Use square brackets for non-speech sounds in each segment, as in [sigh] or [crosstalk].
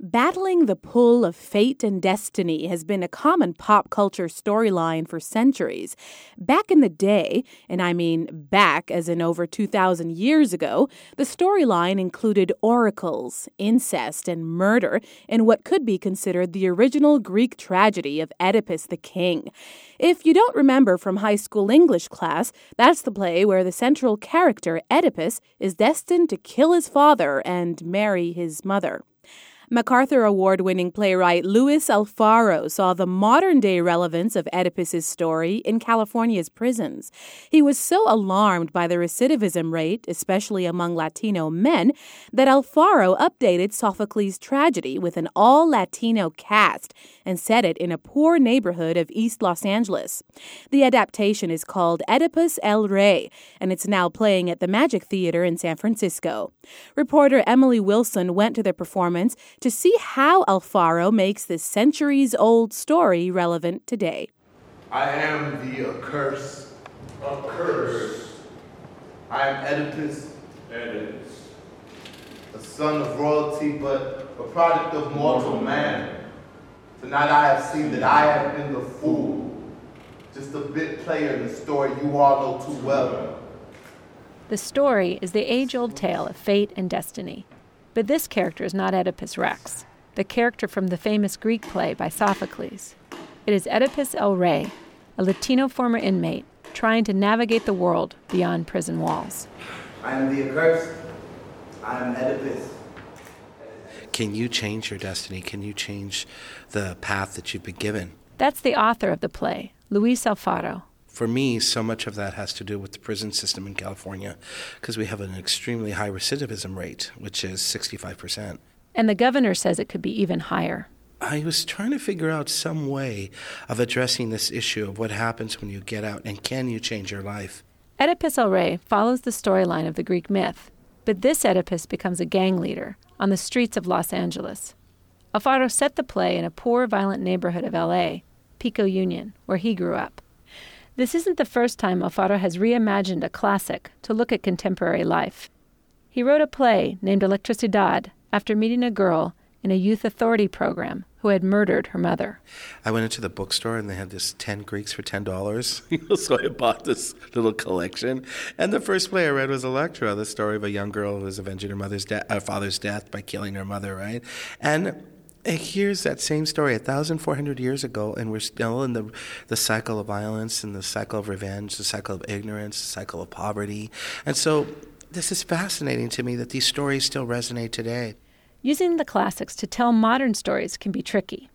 Battling the pull of fate and destiny has been a common pop culture storyline for centuries. Back in the day, and I mean back as in over 2,000 years ago, the storyline included oracles, incest, and murder in what could be considered the original Greek tragedy of Oedipus the King. If you don't remember from high school English class, that's the play where the central character, Oedipus, is destined to kill his father and marry his mother. MacArthur Award winning playwright Luis Alfaro saw the modern day relevance of Oedipus's story in California's prisons. He was so alarmed by the recidivism rate, especially among Latino men, that Alfaro updated Sophocles' tragedy with an all Latino cast and set it in a poor neighborhood of East Los Angeles. The adaptation is called Oedipus El Rey, and it's now playing at the Magic Theater in San Francisco. Reporter Emily Wilson went to the performance to see how Alfaro makes this centuries old story relevant today. I am the accursed. Accursed. I am Oedipus. Oedipus. A son of royalty, but a product of mortal man. Tonight I have seen that I have been the fool. Just a bit player in the story you all know too well. The story is the age old tale of fate and destiny. But this character is not Oedipus Rex, the character from the famous Greek play by Sophocles. It is Oedipus El Rey, a Latino former inmate trying to navigate the world beyond prison walls. I am the accursed. I am Oedipus. Can you change your destiny? Can you change the path that you've been given? That's the author of the play, Luis Alfaro. For me, so much of that has to do with the prison system in California because we have an extremely high recidivism rate, which is 65%. And the governor says it could be even higher. I was trying to figure out some way of addressing this issue of what happens when you get out and can you change your life. Oedipus El Rey follows the storyline of the Greek myth, but this Oedipus becomes a gang leader on the streets of Los Angeles. Alfaro set the play in a poor, violent neighborhood of LA, Pico Union, where he grew up. This isn't the first time Alfaro has reimagined a classic to look at contemporary life. He wrote a play named Electricidad after meeting a girl in a youth authority program who had murdered her mother. I went into the bookstore and they had this 10 Greeks for $10. [laughs] so I bought this little collection. And the first play I read was Electra, the story of a young girl who was avenging her mother's de- uh, father's death by killing her mother, right? And here's that same story 1,400 years ago, and we're still in the, the cycle of violence and the cycle of revenge, the cycle of ignorance, the cycle of poverty. And so this is fascinating to me that these stories still resonate today. Using the classics to tell modern stories can be tricky.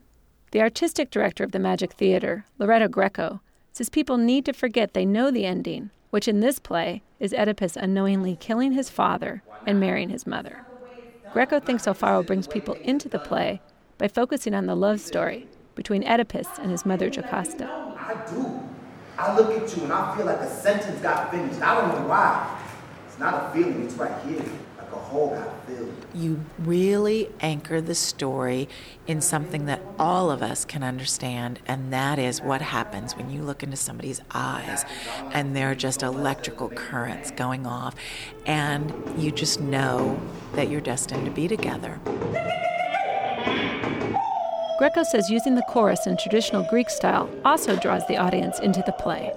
The artistic director of the Magic Theater, Loretta Greco, says people need to forget they know the ending, which in this play is Oedipus unknowingly killing his father and marrying his mother. Greco thinks Alfaro brings people into the play by focusing on the love story between Oedipus and his mother Jocasta. I do. I look at you and I feel like a sentence got finished. I don't know why. It's not a feeling, it's right here. Like a hole got filled. You really anchor the story in something that all of us can understand, and that is what happens when you look into somebody's eyes and there are just electrical currents going off, and you just know that you're destined to be together. Greco says using the chorus in traditional Greek style also draws the audience into the play.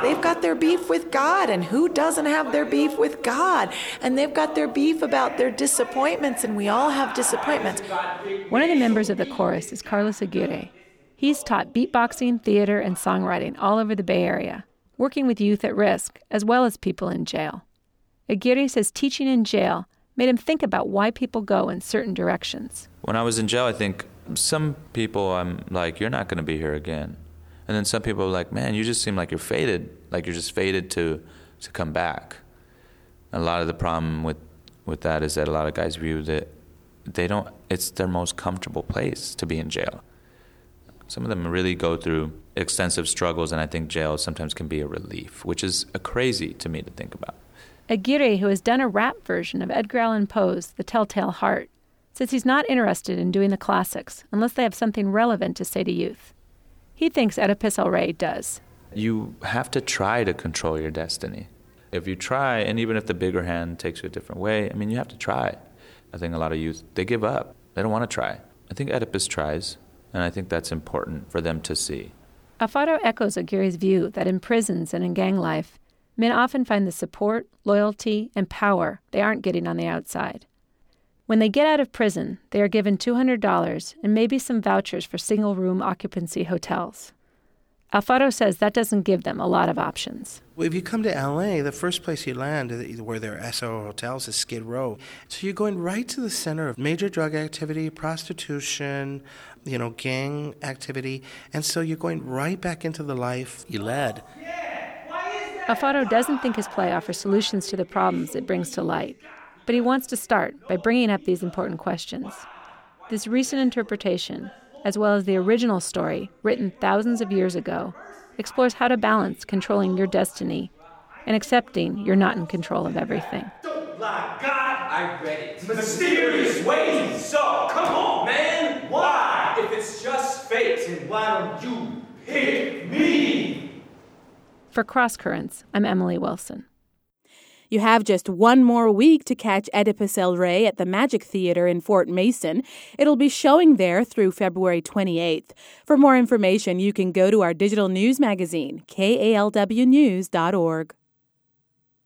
They've got their beef with God, and who doesn't have their beef with God? And they've got their beef about their disappointments, and we all have disappointments. One of the members of the chorus is Carlos Aguirre. He's taught beatboxing, theater, and songwriting all over the Bay Area, working with youth at risk as well as people in jail. Aguirre says teaching in jail made him think about why people go in certain directions. When I was in jail, I think some people I'm like, you're not going to be here again. And then some people are like, man, you just seem like you're fated, like you're just fated to, to come back. And a lot of the problem with, with that is that a lot of guys view that they don't, it's their most comfortable place to be in jail. Some of them really go through extensive struggles, and I think jail sometimes can be a relief, which is crazy to me to think about. Aguirre, who has done a rap version of Edgar Allan Poe's The Telltale Heart, says he's not interested in doing the classics unless they have something relevant to say to youth. He thinks Oedipus El Rey does. You have to try to control your destiny. If you try, and even if the bigger hand takes you a different way, I mean, you have to try. I think a lot of youth, they give up. They don't want to try. I think Oedipus tries, and I think that's important for them to see. Alfaro echoes Aguirre's view that in prisons and in gang life, men often find the support, loyalty, and power they aren't getting on the outside. When they get out of prison, they are given $200 and maybe some vouchers for single room occupancy hotels. Alfaro says that doesn't give them a lot of options. Well, if you come to LA, the first place you land where there are SRO hotels is Skid Row. So you're going right to the center of major drug activity, prostitution, you know, gang activity. And so you're going right back into the life you led. Alfaro doesn't think his play offers solutions to the problems it brings to light, but he wants to start by bringing up these important questions. This recent interpretation as well as the original story, written thousands of years ago, explores how to balance controlling your destiny and accepting you're not in control of everything. Don't lie, God, I read it. Mysterious ways. So, come on, man. Why? If it's just fate, then why don't you me? For Cross Currents, I'm Emily Wilson. You have just one more week to catch Oedipus El Rey at the Magic Theater in Fort Mason. It'll be showing there through February 28th. For more information, you can go to our digital news magazine, kalwnews.org.